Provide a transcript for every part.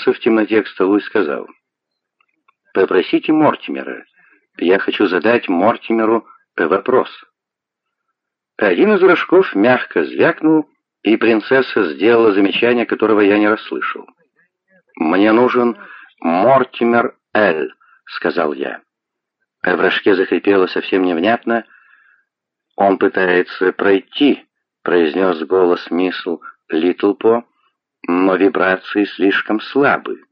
наклонился в темноте к столу и сказал, «Попросите Мортимера. Я хочу задать Мортимеру вопрос». Один из рожков мягко звякнул, и принцесса сделала замечание, которого я не расслышал. «Мне нужен Мортимер Эль», — сказал я. В рожке захрипело совсем невнятно. «Он пытается пройти», — произнес голос мисл Литлпо, «но вибрации слишком слабы».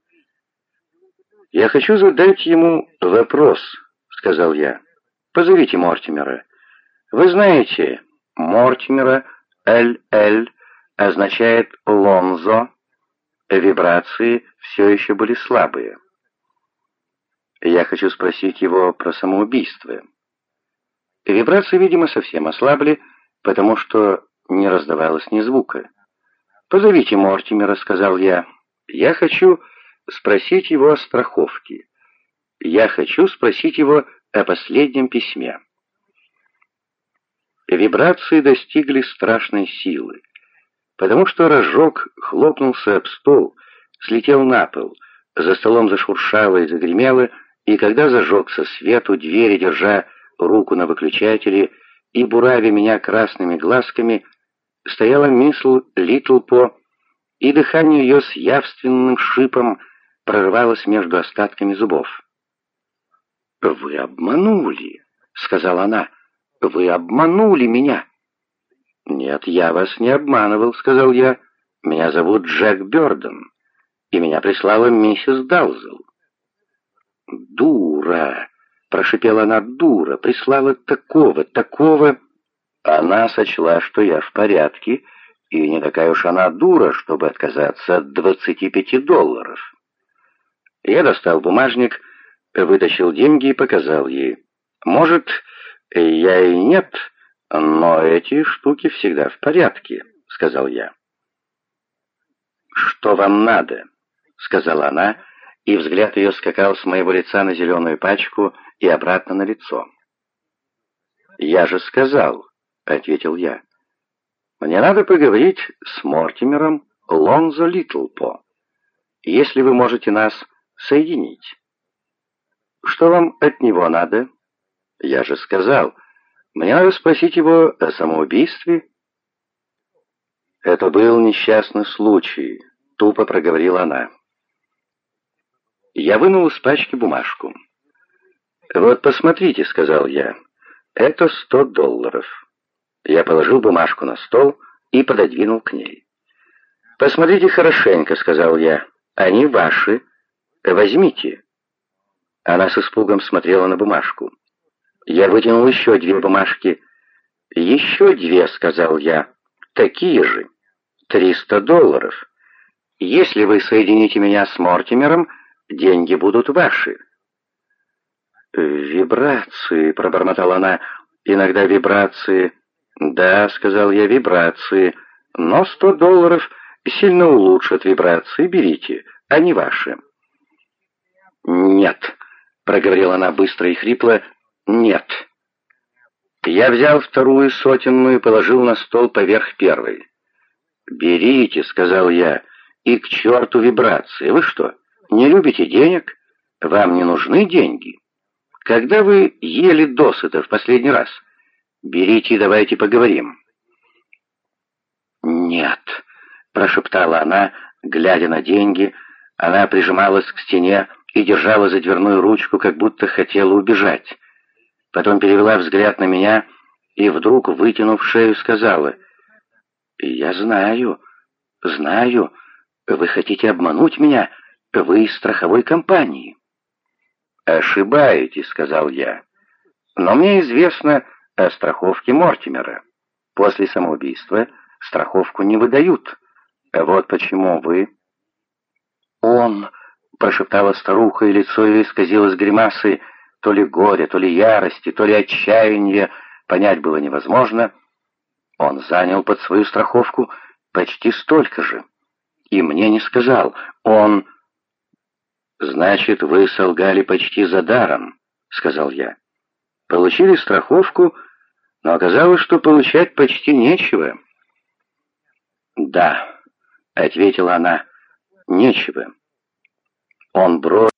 «Я хочу задать ему вопрос», — сказал я. «Позовите Мортимера. Вы знаете, Мортимера Л.Л. означает «Лонзо». Вибрации все еще были слабые. Я хочу спросить его про самоубийство. Вибрации, видимо, совсем ослабли, потому что не раздавалось ни звука. «Позовите Мортимера», — сказал я. «Я хочу спросить его о страховке. Я хочу спросить его о последнем письме». Вибрации достигли страшной силы, потому что рожок хлопнулся об стол, слетел на пол, за столом зашуршало и загремело, и когда зажегся свет у двери, держа руку на выключателе и буравя меня красными глазками, стояла мисл Литлпо, и дыхание ее с явственным шипом прорывалось между остатками зубов. «Вы обманули», — сказала она, — «вы обманули меня». «Нет, я вас не обманывал», — сказал я. «Меня зовут Джек Бёрден, и меня прислала миссис Далзел». «Дура!» — прошипела она, «дура! Прислала такого, такого...» Она сочла, что я в порядке, и не такая уж она дура, чтобы отказаться от двадцати пяти долларов. Я достал бумажник, вытащил деньги и показал ей. «Может, я и нет, но эти штуки всегда в порядке», — сказал я. «Что вам надо?» — сказала она, — и взгляд ее скакал с моего лица на зеленую пачку и обратно на лицо. «Я же сказал», — ответил я, — «мне надо поговорить с Мортимером Лонзо Литлпо, если вы можете нас соединить». «Что вам от него надо?» «Я же сказал, мне надо спросить его о самоубийстве». «Это был несчастный случай», — тупо проговорила она. Я вынул из пачки бумажку. «Вот посмотрите», — сказал я, — «это сто долларов». Я положил бумажку на стол и пододвинул к ней. «Посмотрите хорошенько», — сказал я, — «они ваши. Возьмите». Она с испугом смотрела на бумажку. Я вытянул еще две бумажки. «Еще две», — сказал я, — «такие же. Триста долларов. Если вы соедините меня с Мортимером, деньги будут ваши». «Вибрации», — пробормотала она, — «иногда вибрации». «Да», — сказал я, — «вибрации, но сто долларов сильно улучшат вибрации, берите, они ваши». «Нет», — проговорила она быстро и хрипло, — «нет». Я взял вторую сотенную и положил на стол поверх первой. «Берите», — сказал я, — «и к черту вибрации. Вы что, не любите денег? Вам не нужны деньги? Когда вы ели досыта в последний раз? Берите и давайте поговорим». «Нет», — прошептала она, глядя на деньги. Она прижималась к стене и держала за дверную ручку, как будто хотела убежать. Потом перевела взгляд на меня и вдруг, вытянув шею, сказала, «Я знаю, знаю, вы хотите обмануть меня, вы из страховой компании». «Ошибаетесь», — сказал я. «Но мне известно о страховке Мортимера. После самоубийства страховку не выдают. Вот почему вы...» «Он...» — прошептала старуха, и лицо ее исказилось гримасой то ли горя, то ли ярости, то ли отчаяния, понять было невозможно. Он занял под свою страховку почти столько же. И мне не сказал. Он... «Значит, вы солгали почти за даром», — сказал я. «Получили страховку, но оказалось, что получать почти нечего». «Да», — ответила она, — «нечего. Он бросил